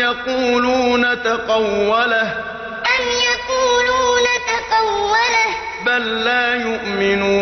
يقولون تقوله. أم يقولون تقوله؟ بل لا يؤمنون.